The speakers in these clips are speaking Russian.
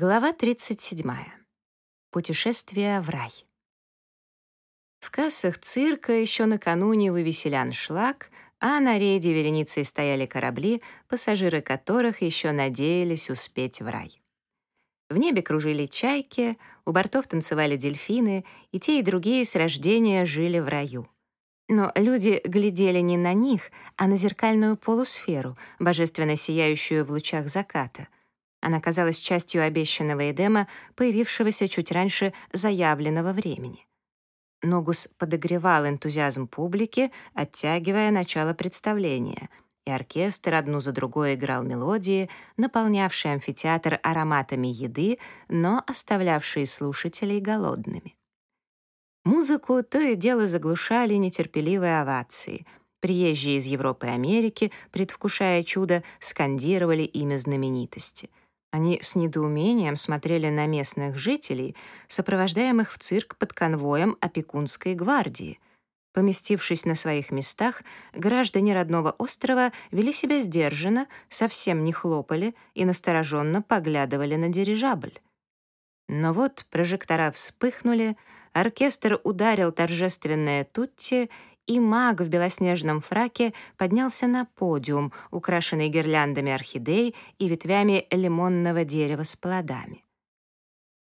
Глава 37. Путешествие в рай. В кассах цирка еще накануне вывесили аншлаг, а на рейде вереницей стояли корабли, пассажиры которых еще надеялись успеть в рай. В небе кружили чайки, у бортов танцевали дельфины, и те, и другие с рождения жили в раю. Но люди глядели не на них, а на зеркальную полусферу, божественно сияющую в лучах заката — она казалась частью обещанного Эдема, появившегося чуть раньше заявленного времени. Ногус подогревал энтузиазм публики, оттягивая начало представления, и оркестр одну за другой играл мелодии, наполнявшие амфитеатр ароматами еды, но оставлявшие слушателей голодными. Музыку то и дело заглушали нетерпеливые овации. Приезжие из Европы и Америки, предвкушая чудо, скандировали имя знаменитости — они с недоумением смотрели на местных жителей, сопровождаемых в цирк под конвоем опекунской гвардии. Поместившись на своих местах, граждане родного острова вели себя сдержанно, совсем не хлопали и настороженно поглядывали на дирижабль. Но вот прожектора вспыхнули, оркестр ударил торжественное тутти, и маг в белоснежном фраке поднялся на подиум, украшенный гирляндами орхидей и ветвями лимонного дерева с плодами.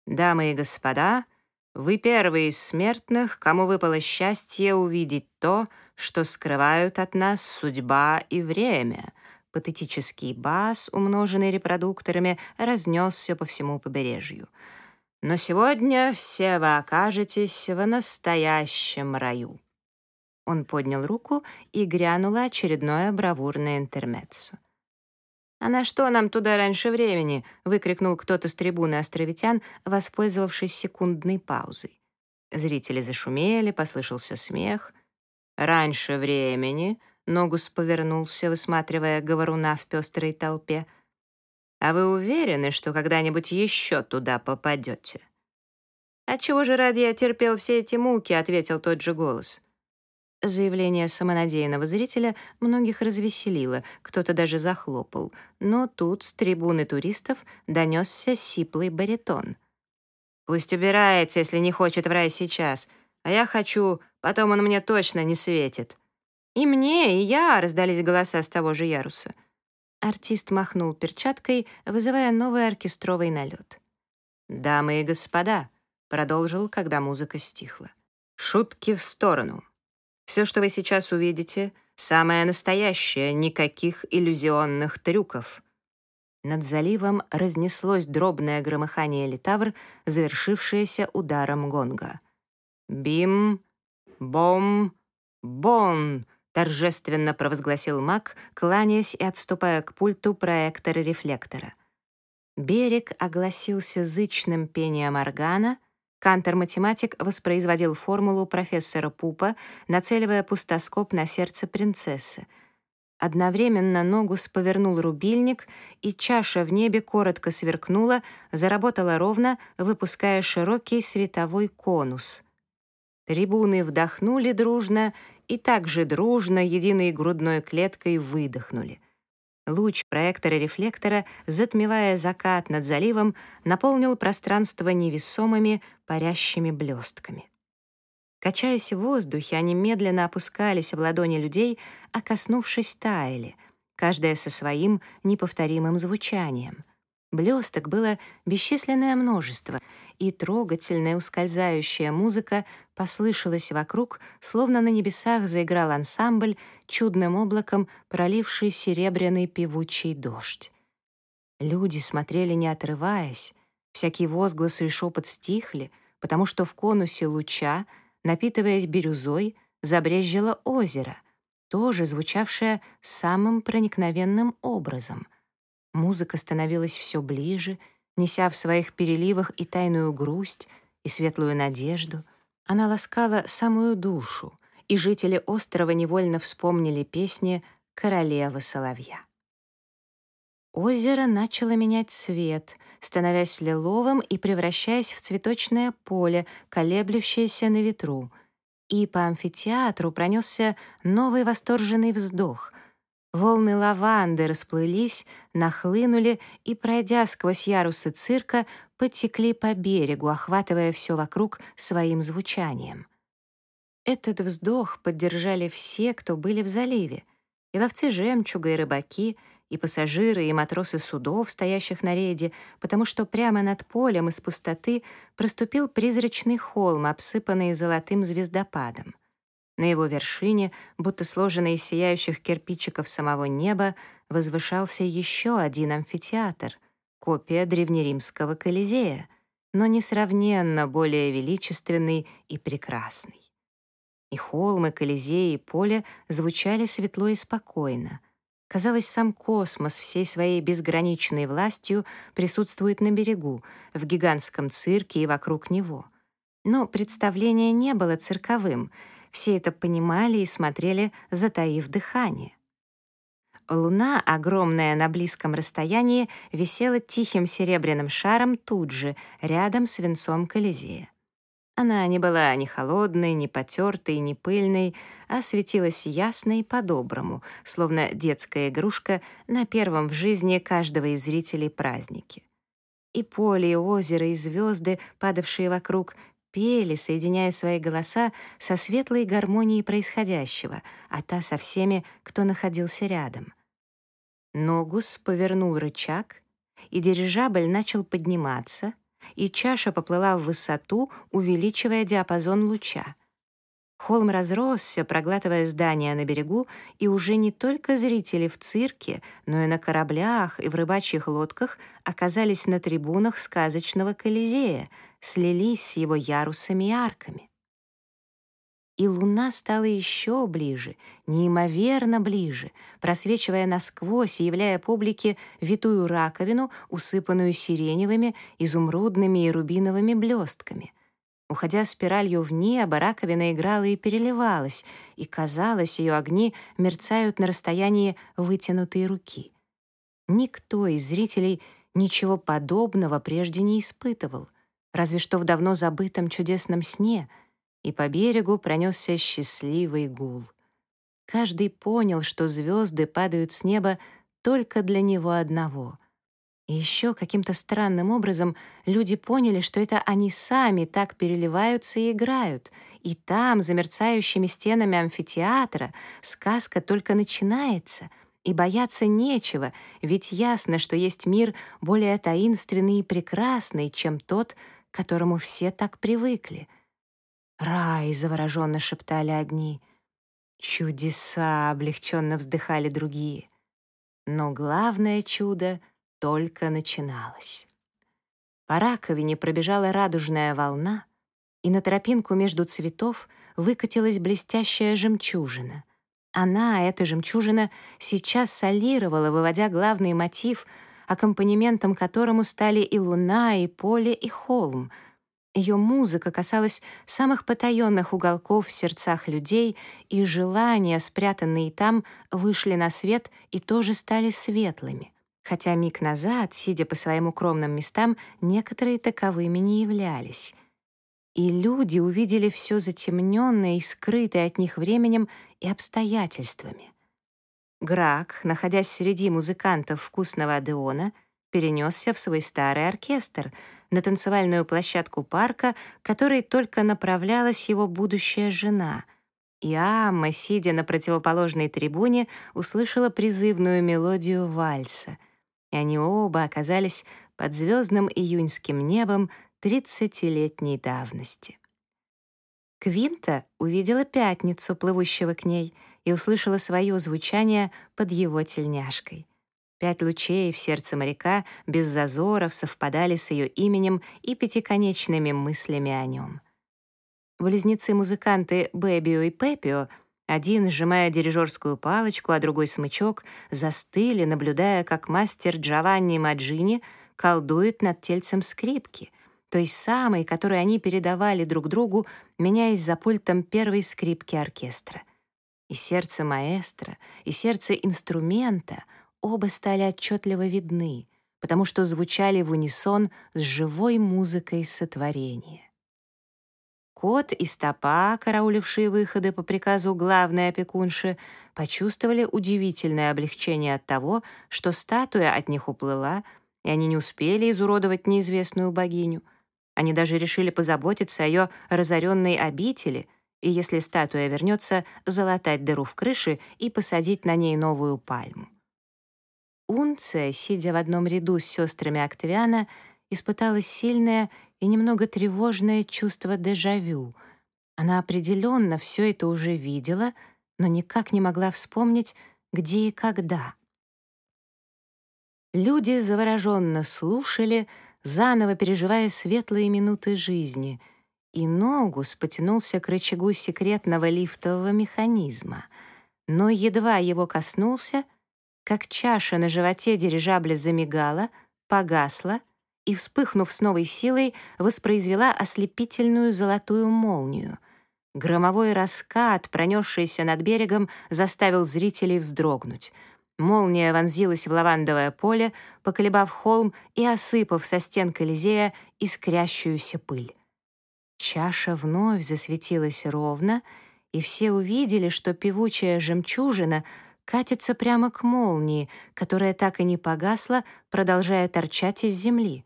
«Дамы и господа, вы первые из смертных, кому выпало счастье увидеть то, что скрывают от нас судьба и время», патетический бас, умноженный репродукторами, разнесся по всему побережью. «Но сегодня все вы окажетесь в настоящем раю». Он поднял руку, и грянуло очередное бравурное интермеццо. «А на что нам туда раньше времени?» — выкрикнул кто-то с трибуны островитян, воспользовавшись секундной паузой. Зрители зашумели, послышался смех. «Раньше времени?» — Ногус повернулся, высматривая говоруна в пестрой толпе. «А вы уверены, что когда-нибудь еще туда попадете?» «А чего же ради я терпел все эти муки?» — ответил тот же голос. Заявление самонадеянного зрителя многих развеселило, кто-то даже захлопал. Но тут с трибуны туристов донесся сиплый баритон. «Пусть убирается, если не хочет в рай сейчас. А я хочу, потом он мне точно не светит». «И мне, и я!» — раздались голоса с того же яруса. Артист махнул перчаткой, вызывая новый оркестровый налет. «Дамы и господа», — продолжил, когда музыка стихла. «Шутки в сторону». Все, что вы сейчас увидите, самое настоящее, никаких иллюзионных трюков. Над заливом разнеслось дробное громыхание литавр, завершившееся ударом гонга. «Бим! Бом! Бон!» — торжественно провозгласил маг, кланяясь и отступая к пульту проектора-рефлектора. Берег огласился зычным пением органа — Кантор-математик воспроизводил формулу профессора Пупа, нацеливая пустоскоп на сердце принцессы. Одновременно Ногус повернул рубильник, и чаша в небе коротко сверкнула, заработала ровно, выпуская широкий световой конус. Трибуны вдохнули дружно и также дружно, единой грудной клеткой, выдохнули — Луч проектора-рефлектора, затмевая закат над заливом, наполнил пространство невесомыми парящими блестками. Качаясь в воздухе, они медленно опускались в ладони людей, а коснувшись таяли, каждая со своим неповторимым звучанием. Блесток было бесчисленное множество, и трогательная ускользающая музыка послышалась вокруг, словно на небесах заиграл ансамбль, чудным облаком проливший серебряный певучий дождь. Люди смотрели не отрываясь, всякие возгласы и шепот стихли, потому что в конусе луча, напитываясь бирюзой, забрезжило озеро, тоже звучавшее самым проникновенным образом — Музыка становилась все ближе, неся в своих переливах и тайную грусть, и светлую надежду. Она ласкала самую душу, и жители острова невольно вспомнили песни «Королевы соловья». Озеро начало менять цвет, становясь лиловым и превращаясь в цветочное поле, колеблющееся на ветру. И по амфитеатру пронесся новый восторженный вздох. Волны лаванды расплылись, нахлынули и, пройдя сквозь ярусы цирка, потекли по берегу, охватывая все вокруг своим звучанием. Этот вздох поддержали все, кто были в заливе, и ловцы жемчуга, и рыбаки, и пассажиры, и матросы судов, стоящих на рейде, потому что прямо над полем из пустоты проступил призрачный холм, обсыпанный золотым звездопадом. На его вершине, будто сложенный из сияющих кирпичиков самого неба, возвышался еще один амфитеатр, копия древнеримского Колизея, но несравненно более величественный и прекрасный. И холмы, Колизеи и поле звучали светло и спокойно. Казалось, сам космос всей своей безграничной властью присутствует на берегу, в гигантском цирке и вокруг него. Но представление не было цирковым — все это понимали и смотрели, затаив дыхание. Луна, огромная на близком расстоянии, висела тихим серебряным шаром тут же, рядом с венцом Колизея. Она не была ни холодной, ни потертой, ни пыльной, а светилась ясно и по-доброму, словно детская игрушка на первом в жизни каждого из зрителей празднике. И поле, и озеро, и звезды, падавшие вокруг, пели, соединяя свои голоса со светлой гармонией происходящего, а та со всеми, кто находился рядом. Ногус повернул рычаг, и дирижабль начал подниматься, и чаша поплыла в высоту, увеличивая диапазон луча. Холм разросся, проглатывая здания на берегу, и уже не только зрители в цирке, но и на кораблях и в рыбачьих лодках оказались на трибунах сказочного Колизея, слились с его ярусами и арками. И луна стала еще ближе, неимоверно ближе, просвечивая насквозь и являя публике витую раковину, усыпанную сиреневыми, изумрудными и рубиновыми блестками — Уходя спиралью в небо, раковина играла и переливалась, и, казалось, ее огни мерцают на расстоянии вытянутой руки. Никто из зрителей ничего подобного прежде не испытывал, разве что в давно забытом чудесном сне, и по берегу пронесся счастливый гул. Каждый понял, что звезды падают с неба только для него одного — и еще каким-то странным образом люди поняли, что это они сами так переливаются и играют. И там, за мерцающими стенами амфитеатра, сказка только начинается, и бояться нечего, ведь ясно, что есть мир более таинственный и прекрасный, чем тот, которому все так привыкли. «Рай!» — завороженно шептали одни. «Чудеса!» — облегченно вздыхали другие. Но главное чудо — только начиналось. По раковине пробежала радужная волна, и на тропинку между цветов выкатилась блестящая жемчужина. Она, эта жемчужина, сейчас солировала, выводя главный мотив, аккомпанементом которому стали и луна, и поле, и холм. Ее музыка касалась самых потаенных уголков в сердцах людей, и желания, спрятанные там, вышли на свет и тоже стали светлыми — хотя миг назад, сидя по своим укромным местам, некоторые таковыми не являлись. И люди увидели все затемненное и скрытое от них временем и обстоятельствами. Грак, находясь среди музыкантов вкусного Адеона, перенесся в свой старый оркестр на танцевальную площадку парка, которой только направлялась его будущая жена — и Амма, сидя на противоположной трибуне, услышала призывную мелодию вальса — и они оба оказались под звездным июньским небом тридцатилетней давности. Квинта увидела пятницу, плывущего к ней, и услышала свое звучание под его тельняшкой. Пять лучей в сердце моряка без зазоров совпадали с ее именем и пятиконечными мыслями о нем. Близнецы-музыканты Бэбио и Пепио один, сжимая дирижерскую палочку, а другой смычок, застыли, наблюдая, как мастер Джованни Маджини колдует над тельцем скрипки, той самой, которую они передавали друг другу, меняясь за пультом первой скрипки оркестра. И сердце маэстро, и сердце инструмента оба стали отчетливо видны, потому что звучали в унисон с живой музыкой сотворения. Кот и стопа, караулившие выходы по приказу главной опекунши, почувствовали удивительное облегчение от того, что статуя от них уплыла, и они не успели изуродовать неизвестную богиню. Они даже решили позаботиться о ее разоренной обители — и если статуя вернется, залатать дыру в крыше и посадить на ней новую пальму. Унция, сидя в одном ряду с сестрами Октавиана, испытала сильное и немного тревожное чувство дежавю. Она определенно все это уже видела, но никак не могла вспомнить, где и когда. Люди завороженно слушали, заново переживая светлые минуты жизни, и Ногус потянулся к рычагу секретного лифтового механизма, но едва его коснулся, как чаша на животе дирижабля замигала, погасла и, вспыхнув с новой силой, воспроизвела ослепительную золотую молнию. Громовой раскат, пронесшийся над берегом, заставил зрителей вздрогнуть. Молния вонзилась в лавандовое поле, поколебав холм и осыпав со стен Колизея искрящуюся пыль. Чаша вновь засветилась ровно, и все увидели, что певучая жемчужина катится прямо к молнии, которая так и не погасла, продолжая торчать из земли.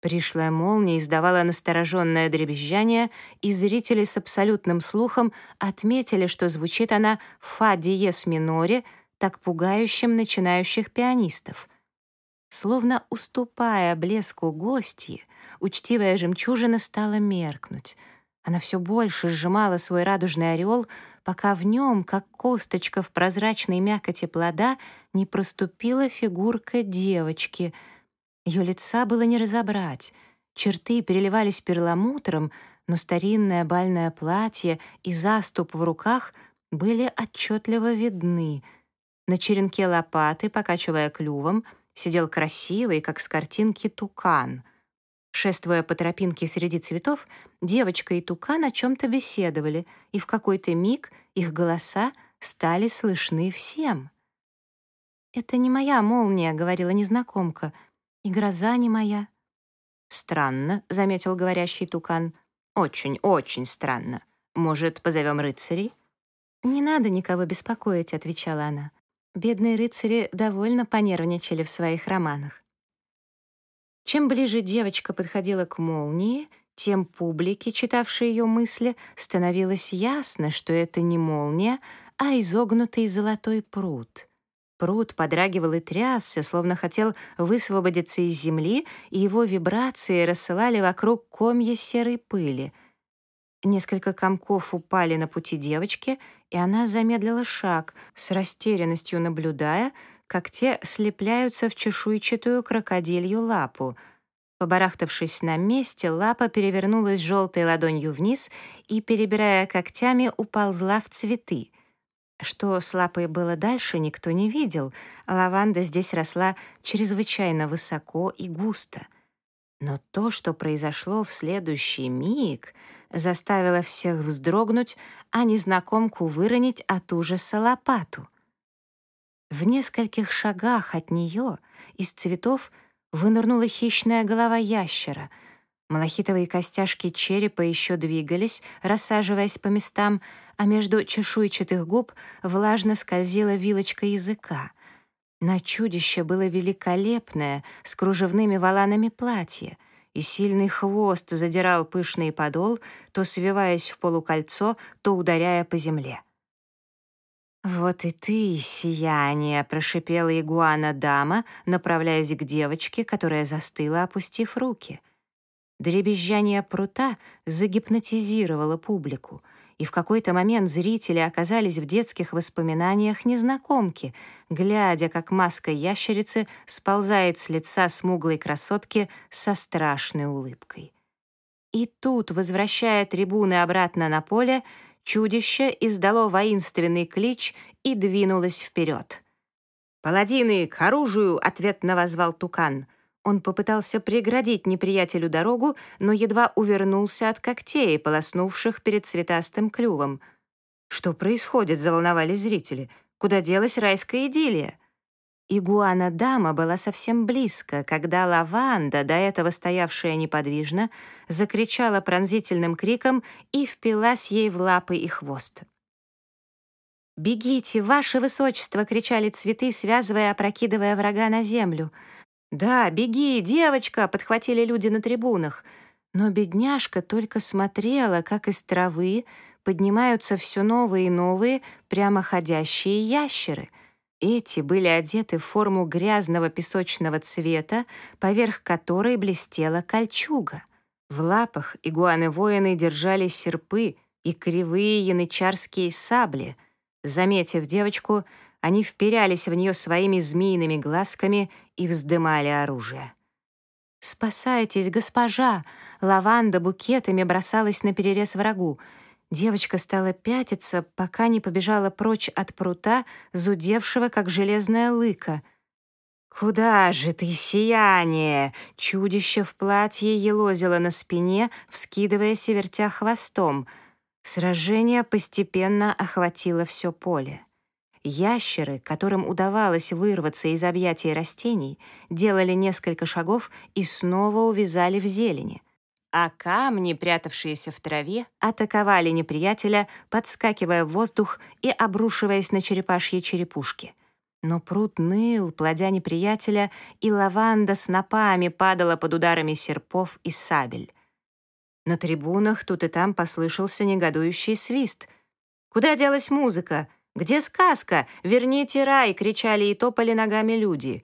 Пришлая молния издавала настороженное дребезжание, и зрители с абсолютным слухом отметили, что звучит она в фа диез миноре, так пугающим начинающих пианистов. Словно уступая блеску гостьи, учтивая жемчужина стала меркнуть. Она все больше сжимала свой радужный орел, пока в нем, как косточка в прозрачной мякоти плода, не проступила фигурка девочки — ее лица было не разобрать. Черты переливались перламутром, но старинное бальное платье и заступ в руках были отчетливо видны. На черенке лопаты, покачивая клювом, сидел красивый, как с картинки, тукан. Шествуя по тропинке среди цветов, девочка и тукан о чем-то беседовали, и в какой-то миг их голоса стали слышны всем. «Это не моя молния», — говорила незнакомка — и гроза не моя». «Странно», — заметил говорящий тукан. «Очень, очень странно. Может, позовем рыцарей?» «Не надо никого беспокоить», — отвечала она. Бедные рыцари довольно понервничали в своих романах. Чем ближе девочка подходила к молнии, тем публике, читавшей ее мысли, становилось ясно, что это не молния, а изогнутый золотой пруд — Пруд подрагивал и трясся, словно хотел высвободиться из земли, и его вибрации рассылали вокруг комья серой пыли. Несколько комков упали на пути девочки, и она замедлила шаг, с растерянностью наблюдая, как те слепляются в чешуйчатую крокодилью лапу. Побарахтавшись на месте, лапа перевернулась желтой ладонью вниз и, перебирая когтями, уползла в цветы — что с лапой было дальше, никто не видел. Лаванда здесь росла чрезвычайно высоко и густо. Но то, что произошло в следующий миг, заставило всех вздрогнуть, а незнакомку выронить от ужаса лопату. В нескольких шагах от нее из цветов вынырнула хищная голова ящера — Малахитовые костяшки черепа еще двигались, рассаживаясь по местам, а между чешуйчатых губ влажно скользила вилочка языка. На чудище было великолепное, с кружевными воланами платье, и сильный хвост задирал пышный подол, то свиваясь в полукольцо, то ударяя по земле. «Вот и ты, сияние!» — прошипела игуана-дама, направляясь к девочке, которая застыла, опустив руки — Дребезжание прута загипнотизировало публику, и в какой-то момент зрители оказались в детских воспоминаниях незнакомки, глядя, как маска ящерицы сползает с лица смуглой красотки со страшной улыбкой. И тут, возвращая трибуны обратно на поле, чудище издало воинственный клич и двинулось вперед. «Паладины, к оружию!» — ответно возвал Тукан — он попытался преградить неприятелю дорогу, но едва увернулся от когтей, полоснувших перед цветастым клювом. «Что происходит?» — заволновались зрители. «Куда делась райская идиллия?» Игуана-дама была совсем близко, когда лаванда, до этого стоявшая неподвижно, закричала пронзительным криком и впилась ей в лапы и хвост. «Бегите, ваше высочество!» — кричали цветы, связывая, опрокидывая врага на землю. «Да, беги, девочка!» — подхватили люди на трибунах. Но бедняжка только смотрела, как из травы поднимаются все новые и новые прямоходящие ящеры — эти были одеты в форму грязного песочного цвета, поверх которой блестела кольчуга. В лапах игуаны-воины держали серпы и кривые янычарские сабли. Заметив девочку, они вперялись в нее своими змеиными глазками и вздымали оружие. «Спасайтесь, госпожа!» Лаванда букетами бросалась на перерез врагу — Девочка стала пятиться, пока не побежала прочь от прута, зудевшего, как железная лыка. «Куда же ты, сияние?» Чудище в платье елозило на спине, вскидываясь и вертя хвостом. Сражение постепенно охватило все поле. Ящеры, которым удавалось вырваться из объятий растений, делали несколько шагов и снова увязали в зелени — а камни, прятавшиеся в траве, атаковали неприятеля, подскакивая в воздух и обрушиваясь на черепашьи черепушки. Но пруд ныл, плодя неприятеля, и лаванда с напами падала под ударами серпов и сабель. На трибунах тут и там послышался негодующий свист. «Куда делась музыка? Где сказка? Верните рай!» — кричали и топали ногами люди.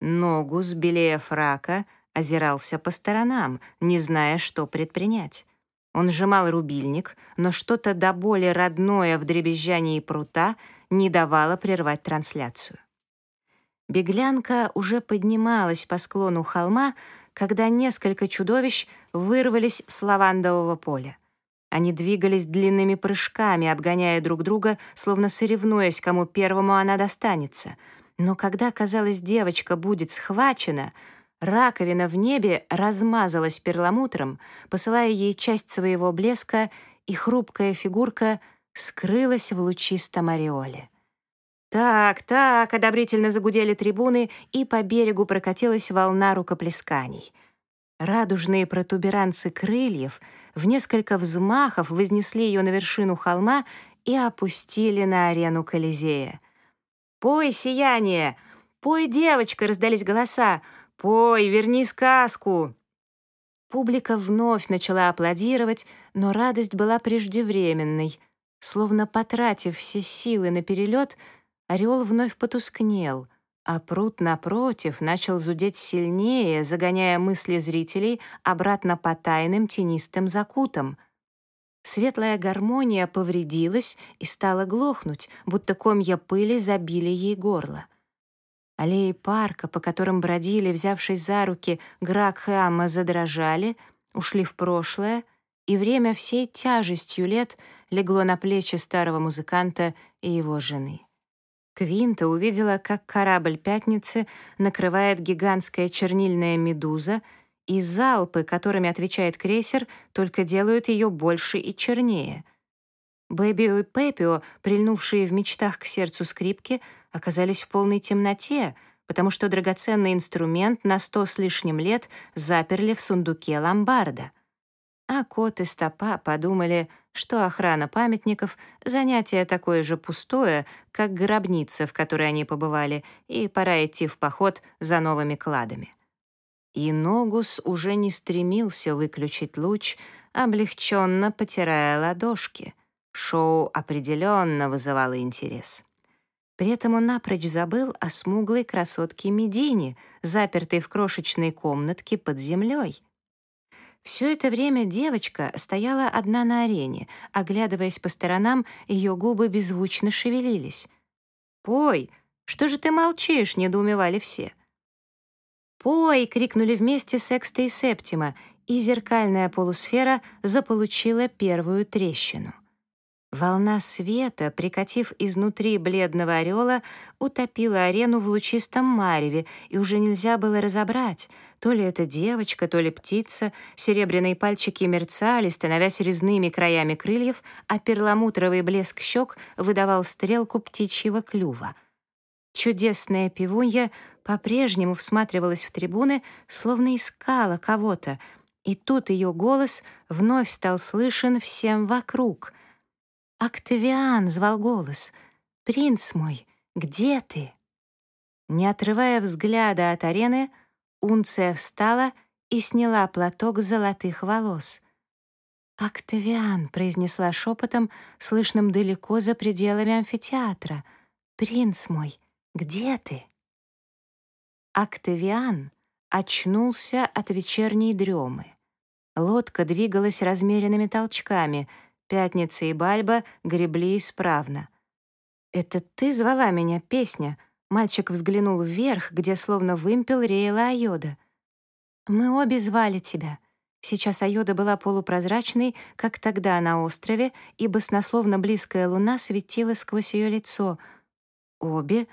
Ногу, белее фрака, озирался по сторонам, не зная, что предпринять. Он сжимал рубильник, но что-то до боли родное в дребезжании прута не давало прервать трансляцию. Беглянка уже поднималась по склону холма, когда несколько чудовищ вырвались с лавандового поля. Они двигались длинными прыжками, обгоняя друг друга, словно соревнуясь, кому первому она достанется. Но когда, казалось, девочка будет схвачена — Раковина в небе размазалась перламутром, посылая ей часть своего блеска, и хрупкая фигурка скрылась в лучистом ореоле. «Так, так!» — одобрительно загудели трибуны, и по берегу прокатилась волна рукоплесканий. Радужные протуберанцы крыльев в несколько взмахов вознесли ее на вершину холма и опустили на арену Колизея. «Пой, сияние! Пой, девочка!» — раздались голоса. «Пой, верни сказку!» Публика вновь начала аплодировать, но радость была преждевременной. Словно потратив все силы на перелет, орел вновь потускнел, а пруд, напротив, начал зудеть сильнее, загоняя мысли зрителей обратно по тайным тенистым закутам. Светлая гармония повредилась и стала глохнуть, будто комья пыли забили ей горло. Аллеи парка, по которым бродили, взявшись за руки, Грак и Амма задрожали, ушли в прошлое, и время всей тяжестью лет легло на плечи старого музыканта и его жены. Квинта увидела, как корабль «Пятницы» накрывает гигантская чернильная медуза, и залпы, которыми отвечает крейсер, только делают ее больше и чернее. Бэбио и Пепио, прильнувшие в мечтах к сердцу скрипки, оказались в полной темноте, потому что драгоценный инструмент на сто с лишним лет заперли в сундуке ломбарда. А кот и стопа подумали, что охрана памятников — занятие такое же пустое, как гробница, в которой они побывали, и пора идти в поход за новыми кладами. И Ногус уже не стремился выключить луч, облегченно потирая ладошки. Шоу определенно вызывало интерес. При этом он напрочь забыл о смуглой красотке Медине, запертой в крошечной комнатке под землей. Все это время девочка стояла одна на арене, оглядываясь по сторонам, ее губы беззвучно шевелились. «Пой! Что же ты молчишь?» — недоумевали все. «Пой!» — крикнули вместе Секста и Септима, и зеркальная полусфера заполучила первую трещину. Волна света, прикатив изнутри бледного орела, утопила арену в лучистом мареве, и уже нельзя было разобрать, то ли это девочка, то ли птица. Серебряные пальчики мерцали, становясь резными краями крыльев, а перламутровый блеск щек выдавал стрелку птичьего клюва. Чудесная пивунья по-прежнему всматривалась в трибуны, словно искала кого-то, и тут ее голос вновь стал слышен всем вокруг. «Октавиан!» — звал голос. «Принц мой, где ты?» Не отрывая взгляда от арены, Унция встала и сняла платок золотых волос. «Октавиан», — произнесла шепотом, слышным далеко за пределами амфитеатра. «Принц мой, где ты?» Октавиан очнулся от вечерней дремы. Лодка двигалась размеренными толчками, Пятница и Бальба гребли исправно. «Это ты звала меня, песня?» Мальчик взглянул вверх, где словно вымпел реяла Айода. «Мы обе звали тебя». Сейчас Айода была полупрозрачной, как тогда на острове, и баснословно близкая луна светила сквозь ее лицо. «Обе?»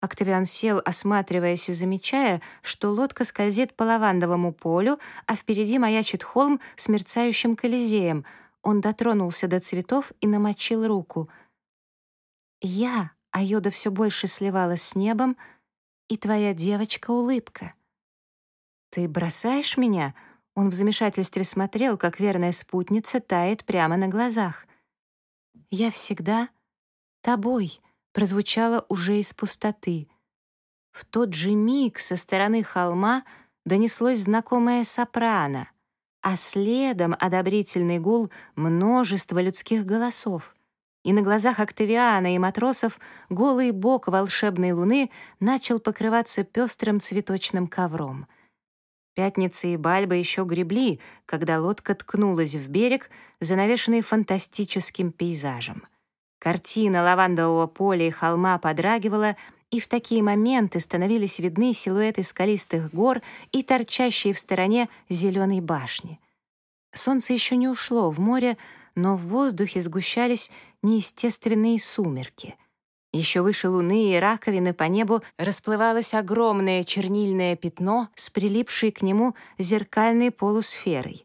Октавиан сел, осматриваясь и замечая, что лодка скользит по лавандовому полю, а впереди маячит холм с мерцающим колизеем. Он дотронулся до цветов и намочил руку. «Я», — Айода все больше сливалась с небом, — «и твоя девочка-улыбка». «Ты бросаешь меня?» Он в замешательстве смотрел, как верная спутница тает прямо на глазах. «Я всегда тобой», — прозвучало уже из пустоты. В тот же миг со стороны холма донеслось знакомое сопрано, а следом одобрительный гул множества людских голосов. И на глазах Октавиана и матросов голый бок волшебной луны начал покрываться пестрым цветочным ковром — Пятница и Бальба еще гребли, когда лодка ткнулась в берег, занавешенный фантастическим пейзажем. Картина лавандового поля и холма подрагивала, и в такие моменты становились видны силуэты скалистых гор и торчащие в стороне зеленой башни. Солнце еще не ушло в море, но в воздухе сгущались неестественные сумерки — еще выше луны и раковины по небу расплывалось огромное чернильное пятно с прилипшей к нему зеркальной полусферой.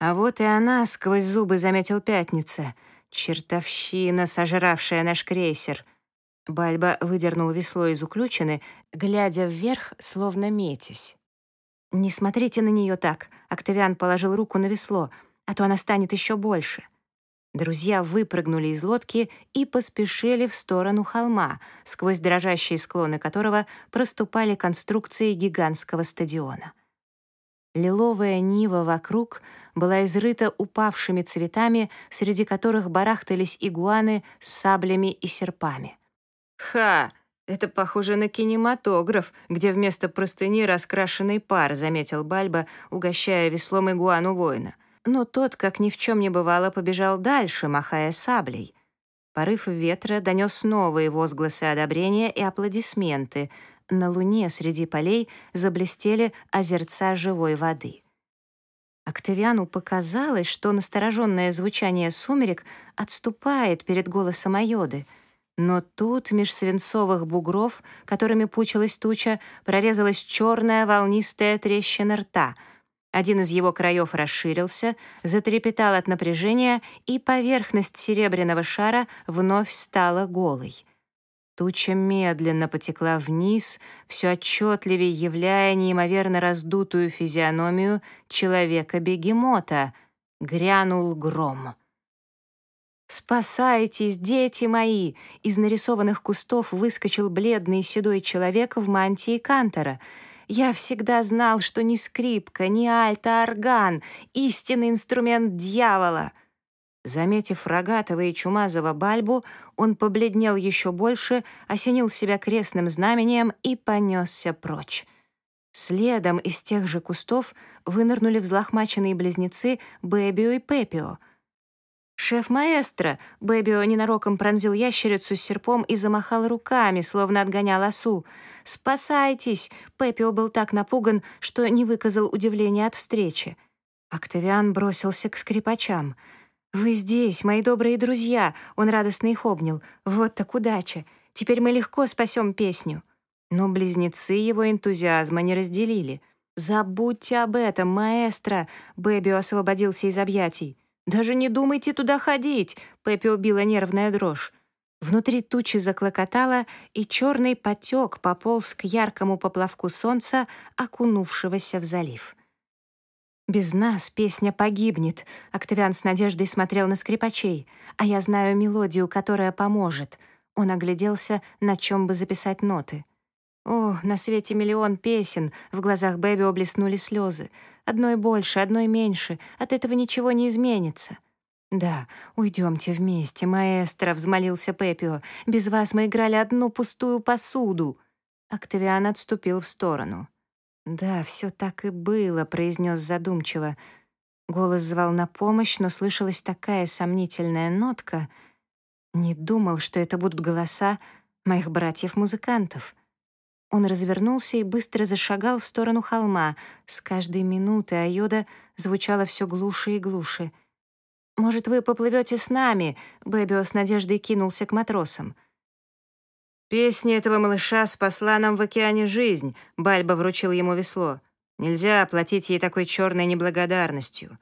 А вот и она сквозь зубы заметил Пятница. Чертовщина, сожравшая наш крейсер. Бальба выдернул весло из уключины, глядя вверх, словно метясь. «Не смотрите на нее так», — Октавиан положил руку на весло, «а то она станет еще больше». Друзья выпрыгнули из лодки и поспешили в сторону холма, сквозь дрожащие склоны которого проступали конструкции гигантского стадиона. Лиловая нива вокруг была изрыта упавшими цветами, среди которых барахтались игуаны с саблями и серпами. «Ха! Это похоже на кинематограф, где вместо простыни раскрашенный пар», — заметил Бальба, угощая веслом игуану воина но тот, как ни в чем не бывало, побежал дальше, махая саблей. Порыв ветра донес новые возгласы одобрения и аплодисменты. На луне среди полей заблестели озерца живой воды. Октавиану показалось, что настороженное звучание сумерек отступает перед голосом Айоды. Но тут меж свинцовых бугров, которыми пучилась туча, прорезалась черная волнистая трещина рта — один из его краев расширился, затрепетал от напряжения, и поверхность серебряного шара вновь стала голой. Туча медленно потекла вниз, все отчетливее являя неимоверно раздутую физиономию человека-бегемота. Грянул гром. «Спасайтесь, дети мои!» Из нарисованных кустов выскочил бледный седой человек в мантии кантора — я всегда знал, что ни скрипка, ни альт, а орган — истинный инструмент дьявола. Заметив рогатого и чумазого бальбу, он побледнел еще больше, осенил себя крестным знамением и понесся прочь. Следом из тех же кустов вынырнули взлохмаченные близнецы Бэбио и Пепио — «Шеф-маэстро!» — Бэбио ненароком пронзил ящерицу с серпом и замахал руками, словно отгонял осу. «Спасайтесь!» — Пепио был так напуган, что не выказал удивления от встречи. Октавиан бросился к скрипачам. «Вы здесь, мои добрые друзья!» — он радостно их обнял. «Вот так удача! Теперь мы легко спасем песню!» Но близнецы его энтузиазма не разделили. «Забудьте об этом, маэстро!» — Бэбио освободился из объятий. «Даже не думайте туда ходить!» — Пеппи убила нервная дрожь. Внутри тучи заклокотало, и черный потек пополз к яркому поплавку солнца, окунувшегося в залив. «Без нас песня погибнет», — Октавиан с надеждой смотрел на скрипачей. «А я знаю мелодию, которая поможет». Он огляделся, на чем бы записать ноты. О, на свете миллион песен, в глазах Бэби облеснули слезы. Одной больше, одной меньше, от этого ничего не изменится. «Да, уйдемте вместе, маэстро», — взмолился Пепио. «Без вас мы играли одну пустую посуду». Октавиан отступил в сторону. «Да, все так и было», — произнес задумчиво. Голос звал на помощь, но слышалась такая сомнительная нотка. Не думал, что это будут голоса моих братьев-музыкантов. Он развернулся и быстро зашагал в сторону холма. С каждой минуты Айода звучала все глуше и глуше — «Может, вы поплывете с нами?» Бэбио с надеждой кинулся к матросам. «Песня этого малыша спасла нам в океане жизнь», — Бальба вручил ему весло. «Нельзя оплатить ей такой черной неблагодарностью».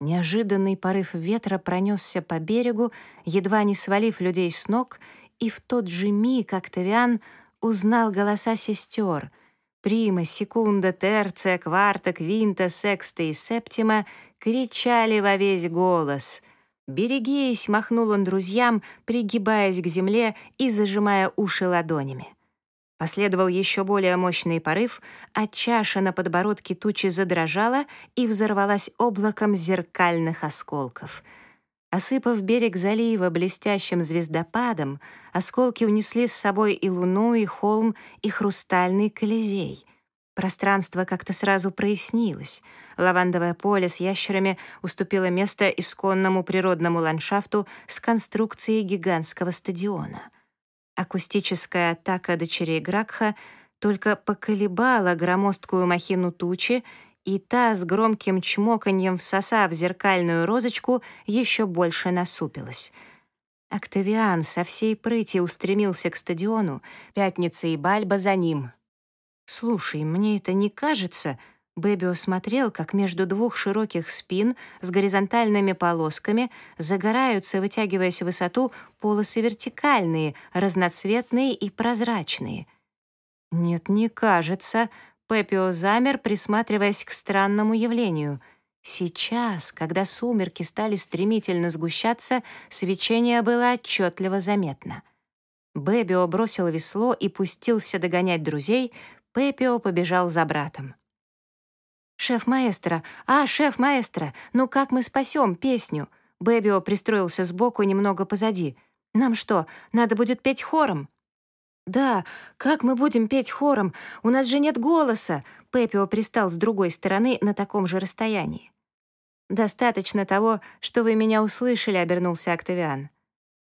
Неожиданный порыв ветра пронесся по берегу, едва не свалив людей с ног, и в тот же миг Октавиан узнал голоса сестер — Прима, секунда, терция, кварта, квинта, секста и септима кричали во весь голос. «Берегись!» — махнул он друзьям, пригибаясь к земле и зажимая уши ладонями. Последовал еще более мощный порыв, а чаша на подбородке тучи задрожала и взорвалась облаком зеркальных осколков. Осыпав берег залива блестящим звездопадом, осколки унесли с собой и луну, и холм, и хрустальный колизей. Пространство как-то сразу прояснилось. Лавандовое поле с ящерами уступило место исконному природному ландшафту с конструкцией гигантского стадиона. Акустическая атака дочерей Гракха только поколебала громоздкую махину тучи, и та с громким чмоканьем всосав зеркальную розочку еще больше насупилась. Октавиан со всей прыти устремился к стадиону, Пятница и Бальба за ним, «Слушай, мне это не кажется...» Бэбио смотрел, как между двух широких спин с горизонтальными полосками загораются, вытягиваясь в высоту, полосы вертикальные, разноцветные и прозрачные. «Нет, не кажется», — Пепио замер, присматриваясь к странному явлению. Сейчас, когда сумерки стали стремительно сгущаться, свечение было отчетливо заметно. Бэбио бросил весло и пустился догонять друзей, Пепио побежал за братом. «Шеф-маэстро! А, шеф-маэстро! Ну как мы спасем песню?» Бэбио пристроился сбоку немного позади. «Нам что, надо будет петь хором?» «Да, как мы будем петь хором? У нас же нет голоса!» Пепио пристал с другой стороны на таком же расстоянии. «Достаточно того, что вы меня услышали», — обернулся Октавиан.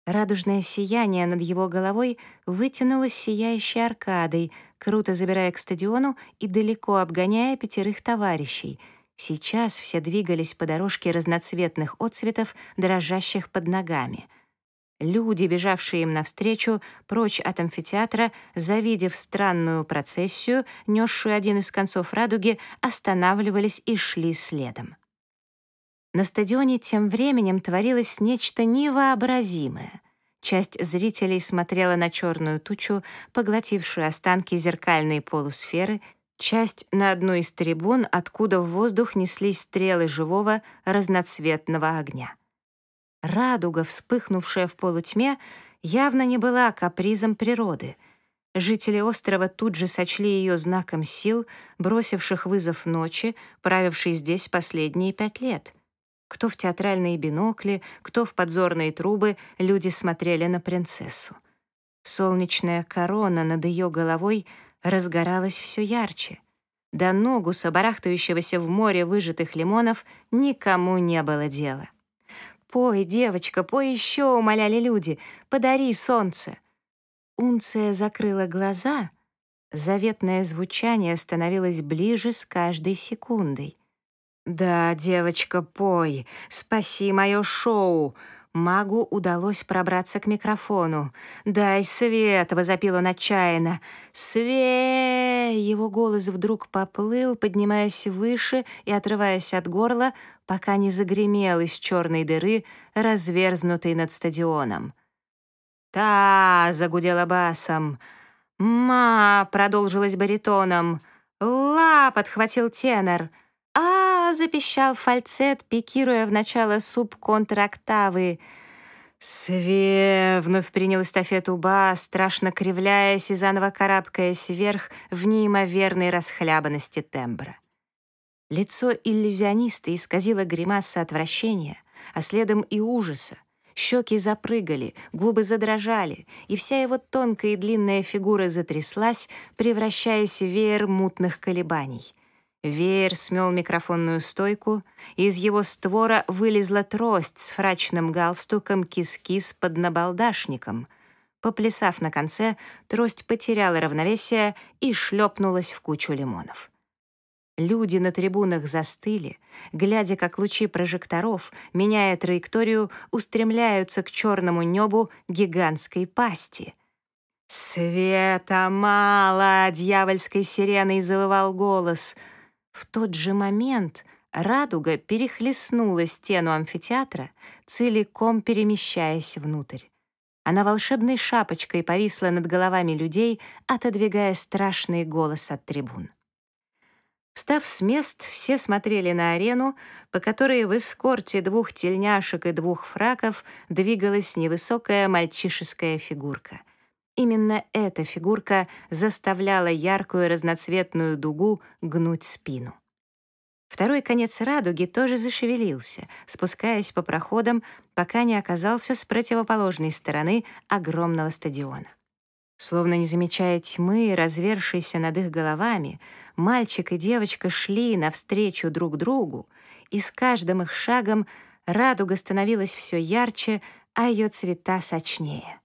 Радужное сияние над его головой вытянулось сияющей аркадой, круто забирая к стадиону и далеко обгоняя пятерых товарищей. Сейчас все двигались по дорожке разноцветных отцветов, дрожащих под ногами. Люди, бежавшие им навстречу, прочь от амфитеатра, завидев странную процессию, несшую один из концов радуги, останавливались и шли следом. На стадионе тем временем творилось нечто невообразимое. Часть зрителей смотрела на черную тучу, поглотившую останки зеркальной полусферы, часть — на одну из трибун, откуда в воздух неслись стрелы живого разноцветного огня. Радуга, вспыхнувшая в полутьме, явно не была капризом природы. Жители острова тут же сочли ее знаком сил, бросивших вызов ночи, правившей здесь последние пять лет — кто в театральные бинокли, кто в подзорные трубы, люди смотрели на принцессу. Солнечная корона над ее головой разгоралась все ярче. До ногуса, барахтающегося в море выжатых лимонов, никому не было дела. «Пой, девочка, пой еще!» — умоляли люди. «Подари солнце!» Унция закрыла глаза. Заветное звучание становилось ближе с каждой секундой. «Да, девочка, пой, спаси мое шоу!» Магу удалось пробраться к микрофону. «Дай свет!» — возопил он отчаянно. «Свет!» Его голос вдруг поплыл, поднимаясь выше и отрываясь от горла, пока не загремел из черной дыры, разверзнутой над стадионом. «Та!» — загудела басом. «Ма!» — продолжилась баритоном. «Ла!» — подхватил тенор. «А!» — запищал фальцет, пикируя в начало субконтрактавы. «Све!» — вновь принял эстафету бас, страшно кривляясь и заново карабкаясь вверх в неимоверной расхлябанности тембра. Лицо иллюзиониста исказило гримаса отвращения, а следом и ужаса. Щеки запрыгали, губы задрожали, и вся его тонкая и длинная фигура затряслась, превращаясь в веер мутных колебаний. Веер смел микрофонную стойку, из его створа вылезла трость с фрачным галстуком кис-кис под набалдашником. Поплясав на конце, трость потеряла равновесие и шлепнулась в кучу лимонов. Люди на трибунах застыли, глядя, как лучи прожекторов, меняя траекторию, устремляются к черному небу гигантской пасти. «Света мало!» — дьявольской сиреной завывал голос — в тот же момент радуга перехлестнула стену амфитеатра, целиком перемещаясь внутрь. Она волшебной шапочкой повисла над головами людей, отодвигая страшный голос от трибун. Встав с мест, все смотрели на арену, по которой в эскорте двух тельняшек и двух фраков двигалась невысокая мальчишеская фигурка. Именно эта фигурка заставляла яркую разноцветную дугу гнуть спину. Второй конец радуги тоже зашевелился, спускаясь по проходам, пока не оказался с противоположной стороны огромного стадиона. Словно не замечая тьмы, развершейся над их головами, мальчик и девочка шли навстречу друг другу, и с каждым их шагом радуга становилась все ярче, а ее цвета сочнее.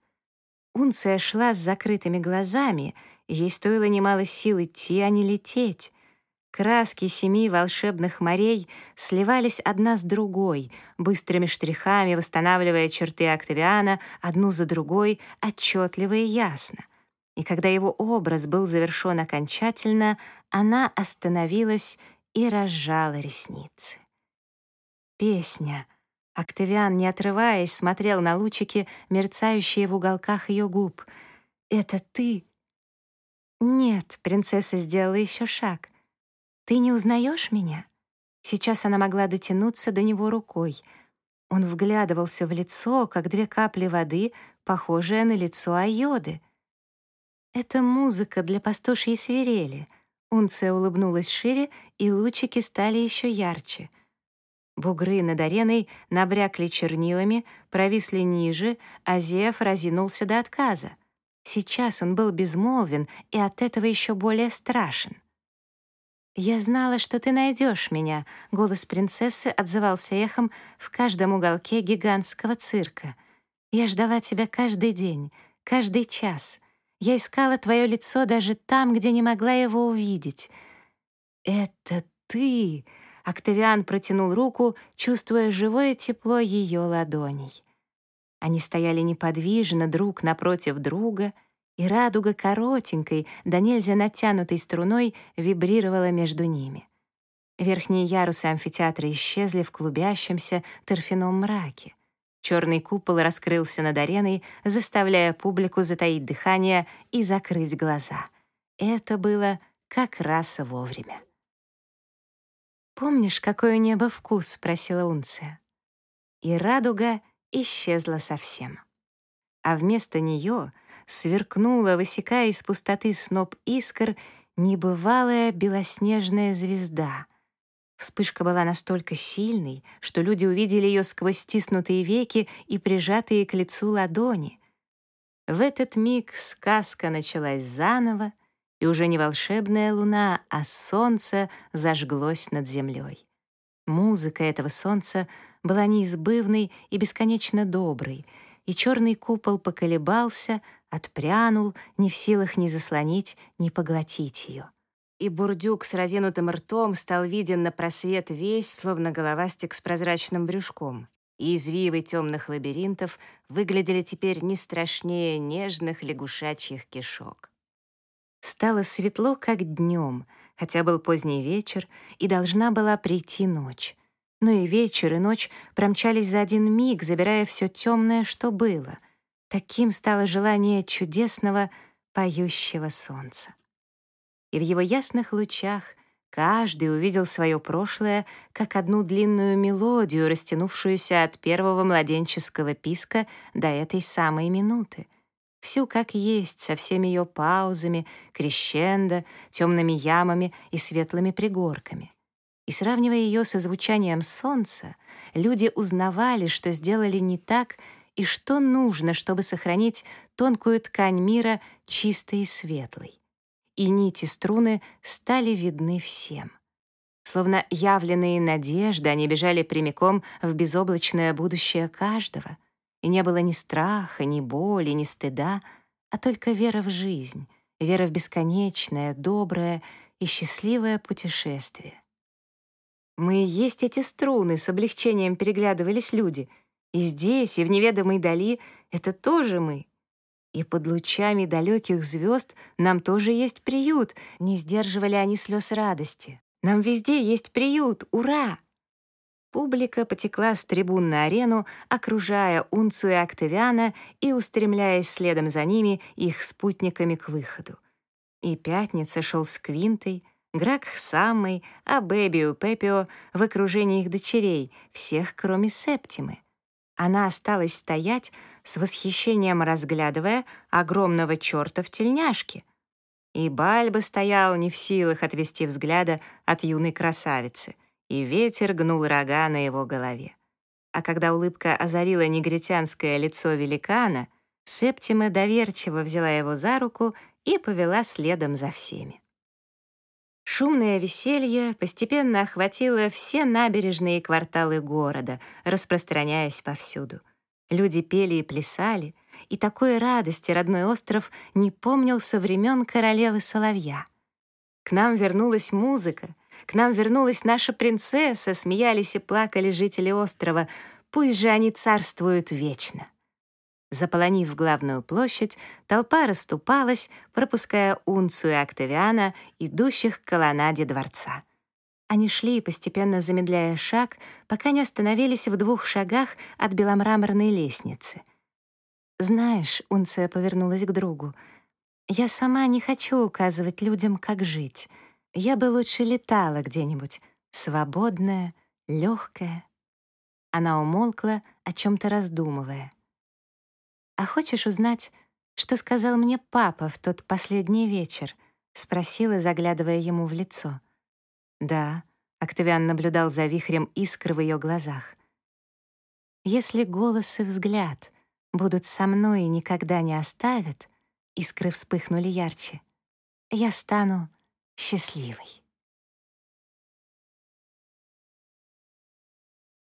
Унция шла с закрытыми глазами, ей стоило немало сил идти, а не лететь. Краски семи волшебных морей сливались одна с другой, быстрыми штрихами восстанавливая черты Октавиана одну за другой отчетливо и ясно. И когда его образ был завершен окончательно, она остановилась и разжала ресницы. Песня — Октавиан, не отрываясь, смотрел на лучики, мерцающие в уголках ее губ. «Это ты?» «Нет», — принцесса сделала еще шаг. «Ты не узнаешь меня?» Сейчас она могла дотянуться до него рукой. Он вглядывался в лицо, как две капли воды, похожее на лицо Айоды. «Это музыка для пастушьей свирели». Унция улыбнулась шире, и лучики стали еще ярче — Бугры над ареной набрякли чернилами, провисли ниже, а Зев разинулся до отказа. Сейчас он был безмолвен и от этого еще более страшен. «Я знала, что ты найдешь меня», — голос принцессы отзывался эхом в каждом уголке гигантского цирка. «Я ждала тебя каждый день, каждый час. Я искала твое лицо даже там, где не могла его увидеть». «Это ты!» Октавиан протянул руку, чувствуя живое тепло ее ладоней. Они стояли неподвижно друг напротив друга, и радуга коротенькой, да нельзя натянутой струной вибрировала между ними. Верхние ярусы амфитеатра исчезли в клубящемся торфяном мраке. Черный купол раскрылся над ареной, заставляя публику затаить дыхание и закрыть глаза. Это было как раз вовремя. «Помнишь, какой у неба вкус?» — спросила Унция. И радуга исчезла совсем. А вместо нее сверкнула, высекая из пустоты сноп искр, небывалая белоснежная звезда. Вспышка была настолько сильной, что люди увидели ее сквозь стиснутые веки и прижатые к лицу ладони. В этот миг сказка началась заново, и уже не волшебная луна, а солнце зажглось над землей. Музыка этого солнца была неизбывной и бесконечно доброй, и черный купол поколебался, отпрянул, не в силах ни заслонить, ни поглотить ее. И бурдюк с разинутым ртом стал виден на просвет весь, словно головастик с прозрачным брюшком. И извивы темных лабиринтов выглядели теперь не страшнее нежных лягушачьих кишок. Стало светло, как днем, хотя был поздний вечер, и должна была прийти ночь. Но и вечер, и ночь промчались за один миг, забирая все темное, что было. Таким стало желание чудесного поющего солнца. И в его ясных лучах каждый увидел свое прошлое как одну длинную мелодию, растянувшуюся от первого младенческого писка до этой самой минуты. Всю как есть, со всеми ее паузами, крещендо, темными ямами и светлыми пригорками. И сравнивая ее со звучанием солнца, люди узнавали, что сделали не так и что нужно, чтобы сохранить тонкую ткань мира чистой и светлой. И нити струны стали видны всем. Словно явленные надежды, они бежали прямиком в безоблачное будущее каждого, и не было ни страха, ни боли, ни стыда, а только вера в жизнь, вера в бесконечное, доброе и счастливое путешествие. Мы и есть эти струны, с облегчением переглядывались люди. И здесь, и в неведомой дали — это тоже мы. И под лучами далеких звезд нам тоже есть приют, не сдерживали они слез радости. Нам везде есть приют, ура! Публика потекла с трибун на арену, окружая Унцу и Октавиана и устремляясь следом за ними, их спутниками к выходу. И Пятница шел с Квинтой — Грак самый, а Бэбиу Пепио в окружении их дочерей, всех, кроме Септимы. Она осталась стоять, с восхищением разглядывая огромного черта в тельняшке. И Бальба стоял не в силах отвести взгляда от юной красавицы, и ветер гнул рога на его голове. А когда улыбка озарила негритянское лицо великана, Септима доверчиво взяла его за руку и повела следом за всеми. Шумное веселье постепенно охватило все набережные кварталы города, распространяясь повсюду. Люди пели и плясали, и такой радости родной остров не помнил со времен королевы Соловья. К нам вернулась музыка, к нам вернулась наша принцесса, смеялись и плакали жители острова, пусть же они царствуют вечно. Заполонив главную площадь, толпа расступалась, пропуская Унцию и Октавиана, идущих к колоннаде дворца. Они шли, постепенно замедляя шаг, пока не остановились в двух шагах от беломраморной лестницы. «Знаешь», — Унция повернулась к другу, «я сама не хочу указывать людям, как жить. Я бы лучше летала где-нибудь, свободная, легкая». Она умолкла, о чем то раздумывая. «А хочешь узнать, что сказал мне папа в тот последний вечер?» — спросила, заглядывая ему в лицо. «Да», — Октавиан наблюдал за вихрем искр в ее глазах. «Если голос и взгляд будут со мной и никогда не оставят», искры вспыхнули ярче, «я стану счастливой».